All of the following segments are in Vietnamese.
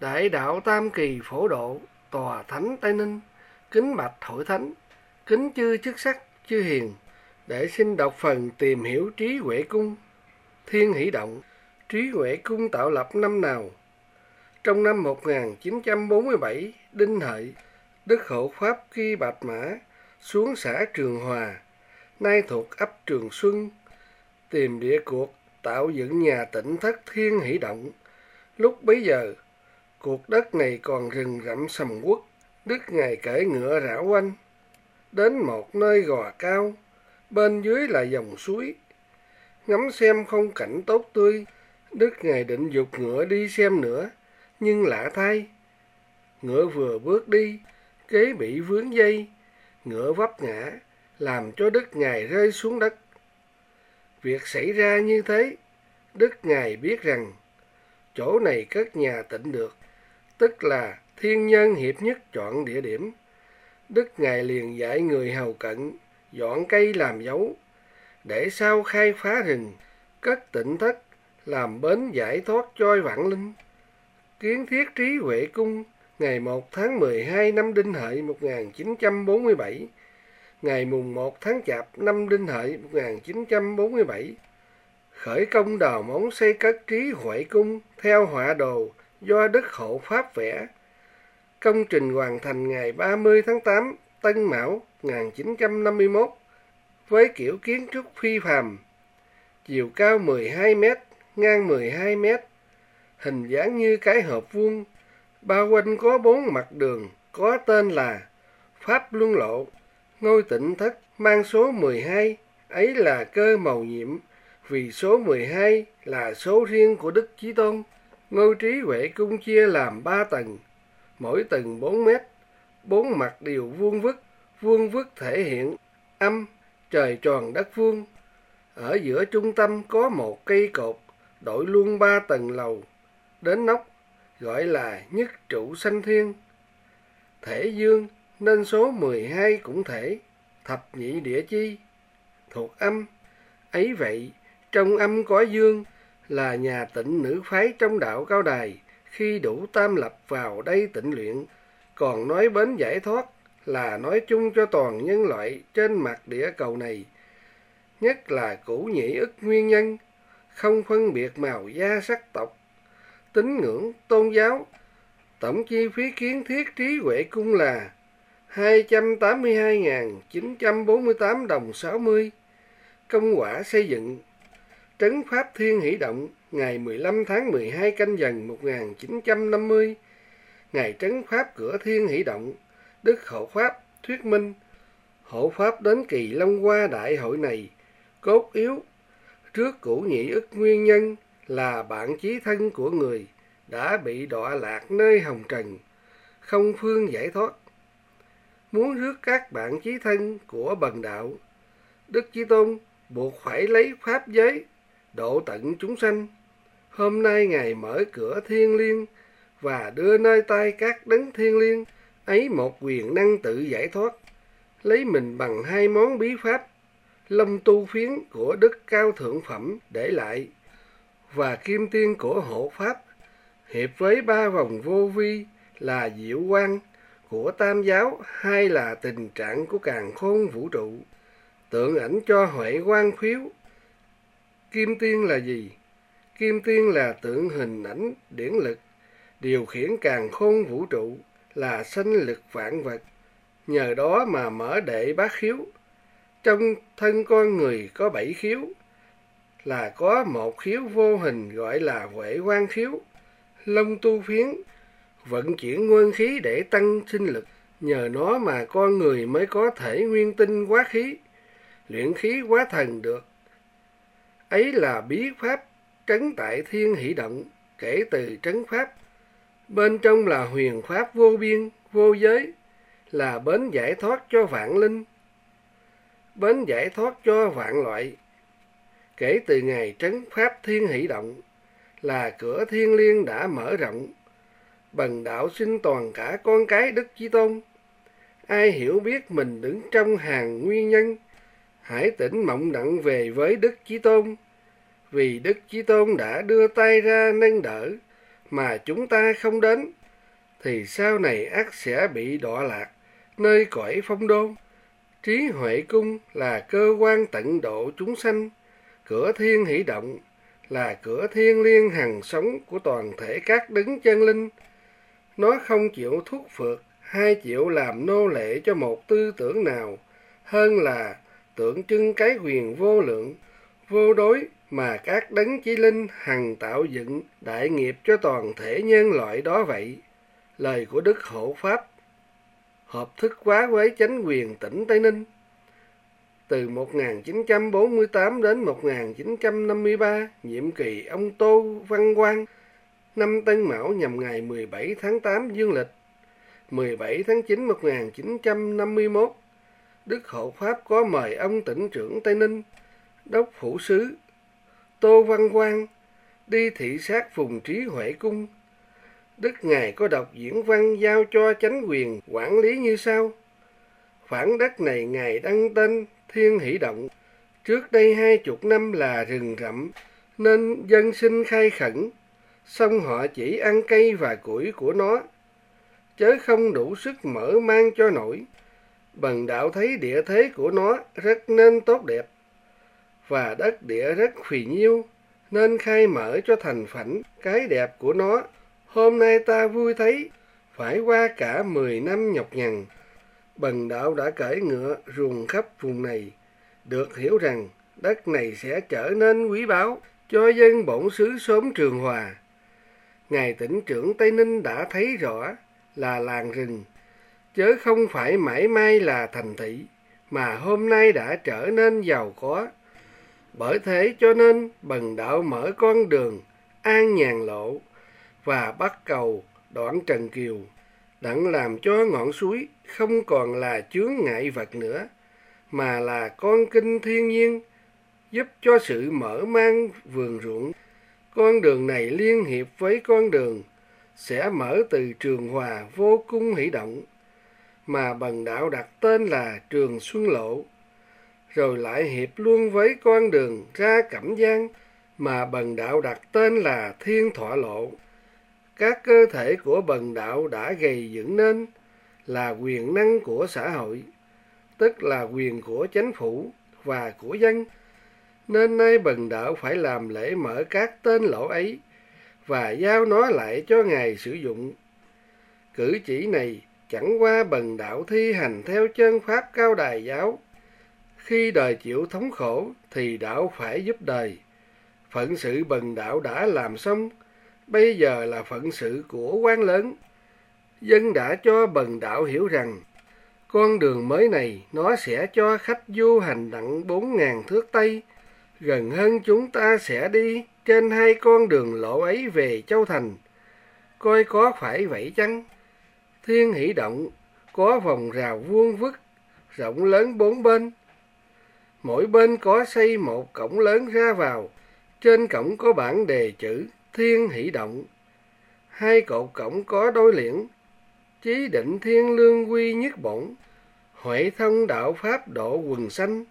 Đại đạo Tam Kỳ phổ độ, tòa thánh Tây Ninh, kính bạch hội thánh, kính chư chức sắc, chư hiền, để xin đọc phần tìm hiểu trí huệ cung, thiên hỷ động, trí huệ cung tạo lập năm nào. Trong năm 1947, Đinh Hợi, Đức Hộ Pháp ghi Bạch Mã xuống xã Trường Hòa, nay thuộc ấp Trường Xuân, tìm địa cuộc tạo dựng nhà tỉnh thất thiên hỷ động. Lúc bấy giờ, cuộc đất này còn rừng rậm sầm uất, Đức Ngài cởi ngựa rảo quanh, đến một nơi gò cao, bên dưới là dòng suối. Ngắm xem không cảnh tốt tươi, Đức Ngài định dục ngựa đi xem nữa, nhưng lạ thay. Ngựa vừa bước đi, kế bị vướng dây, ngựa vấp ngã, làm cho Đức Ngài rơi xuống đất. Việc xảy ra như thế, Đức Ngài biết rằng chỗ này cất nhà tịnh được, tức là thiên nhân hiệp nhất chọn địa điểm. Đức Ngài liền dạy người hầu cận, dọn cây làm dấu, để sau khai phá rừng, cất tịnh thất, làm bến giải thoát choi vạn linh. Kiến thiết trí huệ cung ngày 1 tháng 12 năm Đinh Hợi 1947, ngày mùng 1 tháng Chạp năm Đinh Hợi 1947, khởi công đào móng xây cất trí huệ cung theo họa đồ do Đức Hộ Pháp vẽ. Công trình hoàn thành ngày 30 tháng 8 Tân Mão 1951 với kiểu kiến trúc phi phàm, chiều cao 12 m, ngang 12 m, hình dáng như cái hộp vuông, bao quanh có bốn mặt đường, có tên là Pháp Luân Lộ. Ngôi tịnh thất mang số 12, ấy là cơ màu nhiệm, vì số 12 là số riêng của Đức Chí Tôn. Ngôi trí huệ cung chia làm ba tầng, mỗi tầng 4 mét, bốn mặt đều vuông vức, vuông vức thể hiện âm, trời tròn đất vuông. Ở giữa trung tâm có một cây cột, đổi luôn ba tầng lầu, đến nóc, gọi là nhất trụ sanh thiên. Thể dương nên số 12 cũng thể, thập nhị địa chi, thuộc âm. Ấy vậy, trong âm có dương là nhà tịnh nữ phái trong đạo cao đài, khi đủ tam lập vào đây tịnh luyện, còn nói bến giải thoát là nói chung cho toàn nhân loại trên mặt địa cầu này, nhất là cũ nhị ức nguyên nhân, không phân biệt màu da sắc tộc, tín ngưỡng, tôn giáo. Tổng chi phí kiến thiết trí huệ cung là 282.948 đồng 60. Công quả xây dựng Trấn Pháp Thiên Hỷ Động ngày 15 tháng 12 canh dần 1950. Ngày Trấn Pháp Cửa Thiên Hỷ Động, Đức Hộ Pháp thuyết minh hộ Pháp đến kỳ Long Hoa Đại hội này, cốt yếu, trước cũ nhị ức nguyên nhân là bạn chí thân của người đã bị đọa lạc nơi hồng trần, không phương giải thoát. Muốn rước các bạn chí thân của bần đạo, Đức Chí Tôn buộc phải lấy pháp giới độ tận chúng sanh. Hôm nay Ngài mở cửa thiên liêng và đưa nơi tay các đấng thiên liêng ấy một quyền năng tự giải thoát, lấy mình bằng hai món bí pháp, lâm tu phiến của Đức Cao Thượng Phẩm để lại, và kim tiên của hộ Pháp, hiệp với ba vòng vô vi là diệu quan của tam giáo hay là tình trạng của càng khôn vũ trụ, tượng ảnh cho huệ quan khiếu Kim tiên là gì? Kim tiên là tượng hình ảnh điển lực, điều khiển càng khôn vũ trụ, là sinh lực vạn vật. Nhờ đó mà mở đệ bát khiếu. Trong thân con người có bảy khiếu, là có một khiếu vô hình gọi là huệ quan khiếu, lông tu phiến, vận chuyển nguyên khí để tăng sinh lực. Nhờ nó mà con người mới có thể nguyên tinh quá khí, luyện khí quá thần được ấy là bí pháp trấn tại thiên hỷ động kể từ trấn pháp. Bên trong là huyền pháp vô biên vô giới là bến giải thoát cho vạn linh. Bến giải thoát cho vạn loại kể từ ngày trấn pháp thiên hỷ động là cửa thiên liêng đã mở rộng. Bần đạo sinh toàn cả con cái đức chí tôn. Ai hiểu biết mình đứng trong hàng nguyên nhân hãy tỉnh mộng đặng về với Đức Chí Tôn, vì Đức Chí Tôn đã đưa tay ra nâng đỡ mà chúng ta không đến, thì sau này ác sẽ bị đọa lạc nơi cõi phong đô. Trí huệ cung là cơ quan tận độ chúng sanh, cửa thiên hỷ động là cửa thiên liên hằng sống của toàn thể các đứng chân linh. Nó không chịu thuốc phượt hay chịu làm nô lệ cho một tư tưởng nào hơn là tượng trưng cái quyền vô lượng, vô đối mà các đấng chí linh hằng tạo dựng đại nghiệp cho toàn thể nhân loại đó vậy. Lời của Đức Hộ Pháp hợp thức hóa với chánh quyền tỉnh Tây Ninh. Từ 1948 đến 1953, nhiệm kỳ ông Tô Văn Quang, năm Tân Mão nhằm ngày 17 tháng 8 dương lịch, 17 tháng 9 1951, Đức Hộ Pháp có mời ông tỉnh trưởng Tây Ninh, đốc phủ sứ. Tô Văn Quang đi thị sát vùng trí Huệ Cung. Đức Ngài có đọc diễn văn giao cho chánh quyền quản lý như sau. Phản đất này Ngài đăng tên Thiên Hỷ Động. Trước đây hai chục năm là rừng rậm, nên dân sinh khai khẩn, xong họ chỉ ăn cây và củi của nó, chớ không đủ sức mở mang cho nổi. Bần đạo thấy địa thế của nó rất nên tốt đẹp, và đất địa rất phì nhiêu, nên khai mở cho thành phảnh cái đẹp của nó. Hôm nay ta vui thấy, phải qua cả mười năm nhọc nhằn, bần đạo đã cởi ngựa ruồng khắp vùng này, được hiểu rằng đất này sẽ trở nên quý báu cho dân bổn xứ sớm trường hòa. Ngài tỉnh trưởng Tây Ninh đã thấy rõ là làng rừng, chớ không phải mãi may là thành thị, mà hôm nay đã trở nên giàu có. Bởi thế cho nên bần đạo mở con đường an nhàn lộ và bắt cầu đoạn Trần Kiều, đặng làm cho ngọn suối không còn là chướng ngại vật nữa, mà là con kinh thiên nhiên, giúp cho sự mở mang vườn ruộng. Con đường này liên hiệp với con đường sẽ mở từ Trường Hòa vô cung hỷ động, mà bần đạo đặt tên là Trường Xuân Lộ, rồi lại hiệp luôn với con đường ra Cẩm Giang, mà bần đạo đặt tên là Thiên Thọ Lộ. Các cơ thể của bần đạo đã gầy dựng nên, là quyền năng của xã hội, tức là quyền của chính phủ và của dân. Nên nay bần đạo phải làm lễ mở các tên lỗ ấy và giao nó lại cho Ngài sử dụng. Cử chỉ này chẳng qua bần đạo thi hành theo chân pháp cao đài giáo. Khi đời chịu thống khổ thì đạo phải giúp đời. Phận sự bần đạo đã làm xong, bây giờ là phận sự của quan lớn dân đã cho bần đạo hiểu rằng con đường mới này nó sẽ cho khách du hành nặng bốn ngàn thước Tây, gần hơn chúng ta sẽ đi trên hai con đường lộ ấy về Châu Thành. Coi có phải vậy chăng? Thiên hỷ động có vòng rào vuông vức, rộng lớn bốn bên. Mỗi bên có xây một cổng lớn ra vào, trên cổng có bảng đề chữ Thiên hỷ động. Hai cột cổng có đôi liễn, chí định thiên lương quy nhất bổn, huệ thông đạo pháp độ quần Xanh.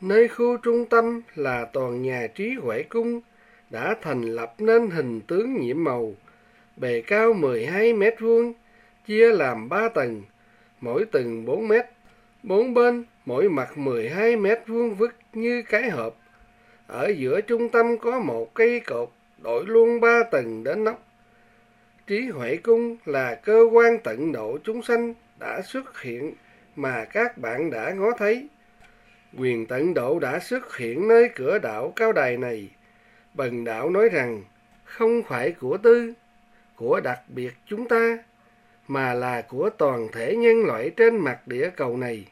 Nơi khu trung tâm là toàn nhà trí huệ cung, đã thành lập nên hình tướng nhiễm màu, bề cao 12 mét vuông, chia làm ba tầng, mỗi tầng 4 mét, bốn bên mỗi mặt 12 mét vuông vức như cái hộp. Ở giữa trung tâm có một cây cột đổi luôn ba tầng đến nóc trí huệ cung là cơ quan tận độ chúng sanh đã xuất hiện mà các bạn đã ngó thấy. Quyền tận độ đã xuất hiện nơi cửa đạo cao đài này. Bần đạo nói rằng không phải của tư, của đặc biệt chúng ta, mà là của toàn thể nhân loại trên mặt địa cầu này.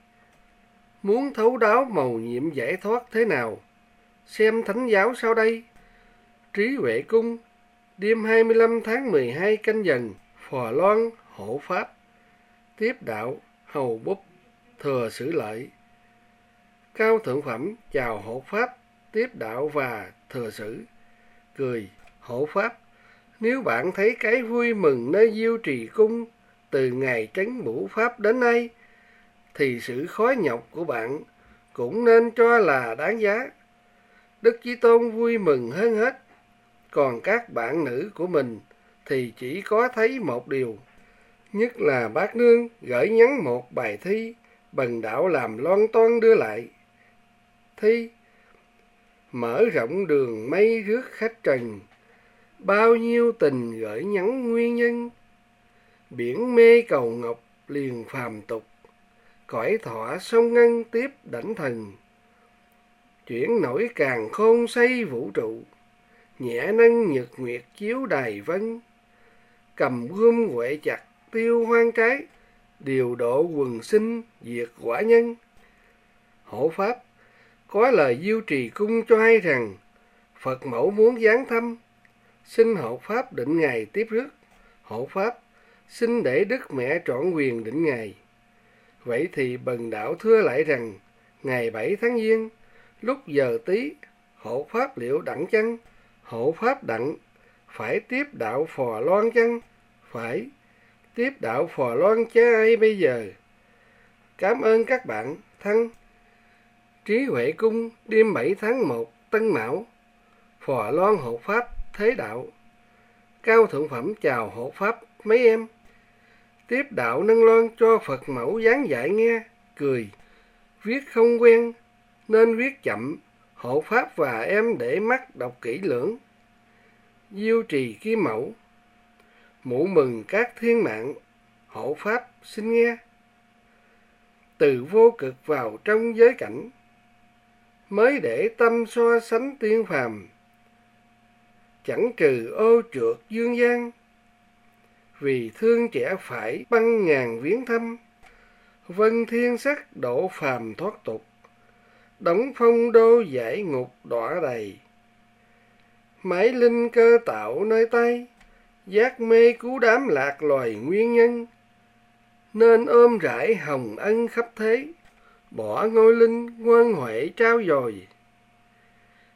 Muốn thấu đáo màu nhiệm giải thoát thế nào? Xem thánh giáo sau đây. Trí huệ cung Đêm 25 tháng 12 canh dần, Phò Loan, Hộ Pháp, Tiếp Đạo, Hầu Bút, Thừa Sử Lợi. Cao Thượng Phẩm chào Hộ Pháp, Tiếp Đạo và Thừa Sử. Cười, Hộ Pháp, nếu bạn thấy cái vui mừng nơi diêu trì cung từ ngày tránh bủ Pháp đến nay, thì sự khó nhọc của bạn cũng nên cho là đáng giá. Đức Chí Tôn vui mừng hơn hết còn các bạn nữ của mình thì chỉ có thấy một điều. Nhất là bác nương gửi nhắn một bài thi, bần đạo làm loan toan đưa lại. Thi Mở rộng đường mây rước khách trần, bao nhiêu tình gửi nhắn nguyên nhân. Biển mê cầu ngọc liền phàm tục, cõi thọ sông ngăn tiếp đảnh thần. Chuyển nổi càng khôn xây vũ trụ, nhẹ nâng nhật nguyệt chiếu đài vân. Cầm gươm huệ chặt tiêu hoang trái, điều độ quần sinh diệt quả nhân. Hộ Pháp có lời diêu trì cung cho hay rằng Phật mẫu muốn giáng thăm, xin hộ Pháp định ngày tiếp rước. Hộ Pháp xin để Đức Mẹ trọn quyền định ngày. Vậy thì bần đạo thưa lại rằng, ngày 7 tháng Giêng, lúc giờ tí, hộ Pháp liệu đặng chăng? Hộ Pháp đặng, phải tiếp đạo phò loan chăng? Phải, tiếp đạo phò loan cha ai bây giờ? Cảm ơn các bạn, thân. Trí Huệ Cung, đêm 7 tháng 1, Tân Mão, Phò Loan Hộ Pháp, Thế Đạo. Cao Thượng Phẩm chào Hộ Pháp mấy em. Tiếp đạo nâng loan cho Phật mẫu giảng dạy nghe, cười. Viết không quen, nên viết chậm, hộ Pháp và em để mắt đọc kỹ lưỡng. Diêu trì ký mẫu, mũ mừng các thiên mạng, hộ Pháp xin nghe. Từ vô cực vào trong giới cảnh, mới để tâm so sánh tiên phàm chẳng trừ ô trượt dương gian vì thương trẻ phải băng ngàn viếng thăm. Vân thiên sắc độ phàm thoát tục, đóng phong đô giải ngục đọa đầy. Mãi linh cơ tạo nơi tay, giác mê cứu đám lạc loài nguyên nhân. Nên ôm rải hồng ân khắp thế, bỏ ngôi linh ngoan huệ trao dồi.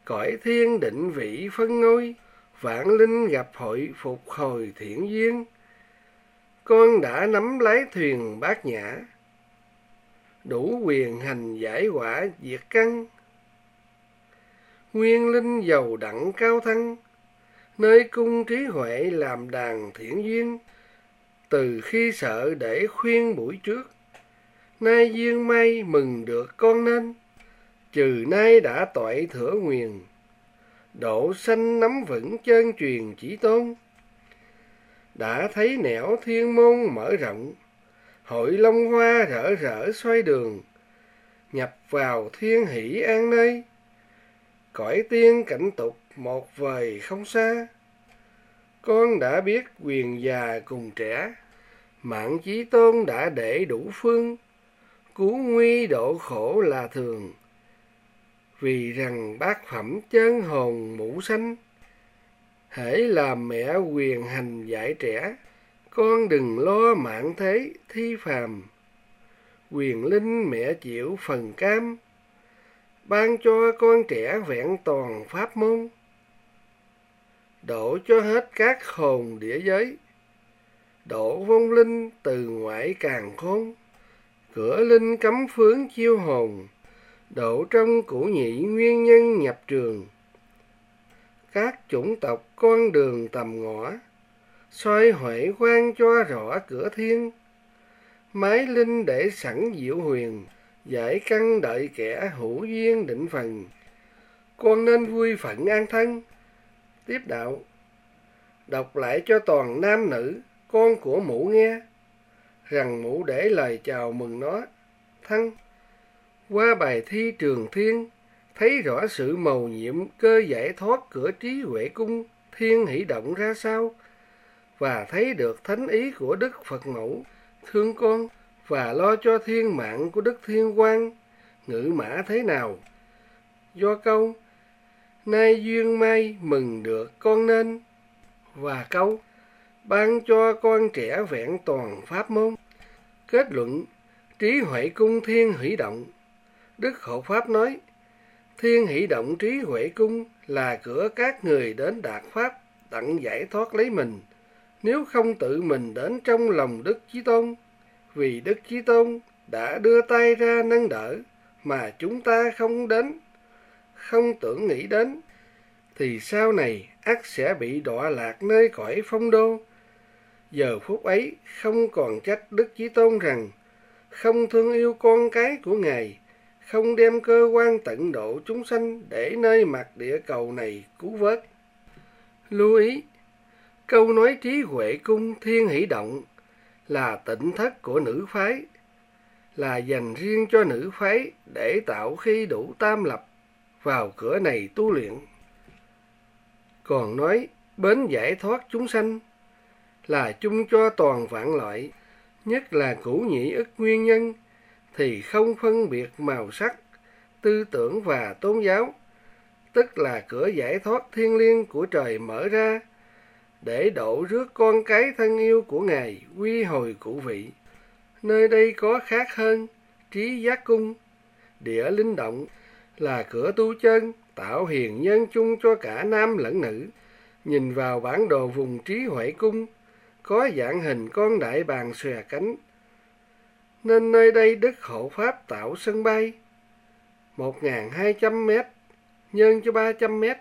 Cõi thiên định vị phân ngôi, vạn linh gặp hội phục hồi thiện duyên con đã nắm lái thuyền bát nhã. Đủ quyền hành giải quả diệt căn. Nguyên linh giàu đẳng cao thăng, nơi cung trí huệ làm đàn thiện duyên. Từ khi sợ để khuyên buổi trước, nay duyên may mừng được con nên. Trừ nay đã tội thửa nguyền, độ sanh nắm vững chân truyền chỉ tôn đã thấy nẻo thiên môn mở rộng, hội long hoa rỡ rỡ xoay đường, nhập vào thiên hỷ an nơi. Cõi tiên cảnh tục một vời không xa. Con đã biết quyền già cùng trẻ, mạng chí tôn đã để đủ phương, cứu nguy độ khổ là thường. Vì rằng bác phẩm chân hồn mũ xanh hễ làm mẹ quyền hành dạy trẻ. Con đừng lo mạng thế, thi phàm. Quyền linh mẹ chịu phần cam. Ban cho con trẻ vẹn toàn pháp môn. Đổ cho hết các hồn địa giới. Đổ vong linh từ ngoại càng khôn. Cửa linh cấm phướng chiêu hồn. Độ trong củ nhị nguyên nhân nhập trường các chủng tộc con đường tầm ngõ, soi huệ quan cho rõ cửa thiên, mái linh để sẵn diệu huyền, giải căn đợi kẻ hữu duyên định phần. Con nên vui phận an thân. Tiếp đạo, đọc lại cho toàn nam nữ, con của mụ nghe, rằng mụ để lời chào mừng nó. Thân, qua bài thi trường thiên thấy rõ sự màu nhiệm, cơ giải thoát cửa trí huệ cung, thiên hỷ động ra sao? Và thấy được thánh ý của đức phật mẫu, thương con, và lo cho thiên mạng của đức thiên quan ngự mã thế nào? Do câu, nay duyên may mừng được con nên. Và câu, ban cho con trẻ vẹn toàn pháp môn. Kết luận, trí huệ cung thiên hỷ động. Đức hộ pháp nói thiên hỷ động trí huệ cung là cửa các người đến đạt pháp tặng giải thoát lấy mình nếu không tự mình đến trong lòng đức chí tôn vì đức chí tôn đã đưa tay ra nâng đỡ mà chúng ta không đến không tưởng nghĩ đến thì sau này ắt sẽ bị đọa lạc nơi cõi phong đô. Giờ phút ấy không còn trách Đức Chí Tôn rằng không thương yêu con cái của Ngài, không đem cơ quan tận độ chúng sanh để nơi mặt địa cầu này cứu vớt. Lưu ý, câu nói trí huệ cung thiên hỷ động là tịnh thất của nữ phái, là dành riêng cho nữ phái để tạo khi đủ tam lập vào cửa này tu luyện. Còn nói bến giải thoát chúng sanh là chung cho toàn vạn loại, nhất là cũ nhị ức nguyên nhân, thì không phân biệt màu sắc, tư tưởng và tôn giáo, tức là cửa giải thoát thiên liêng của trời mở ra, để độ rước con cái thân yêu của Ngài quy hồi cụ vị. Nơi đây có khác hơn, trí giác cung, địa linh động, là cửa tu chân, tạo hiền nhân chung cho cả nam lẫn nữ. Nhìn vào bản đồ vùng trí huệ cung, có dạng hình con đại bàng xòe cánh. Nên nơi đây Đức Hộ Pháp tạo sân bay. 1.200 mét nhân cho 300 mét.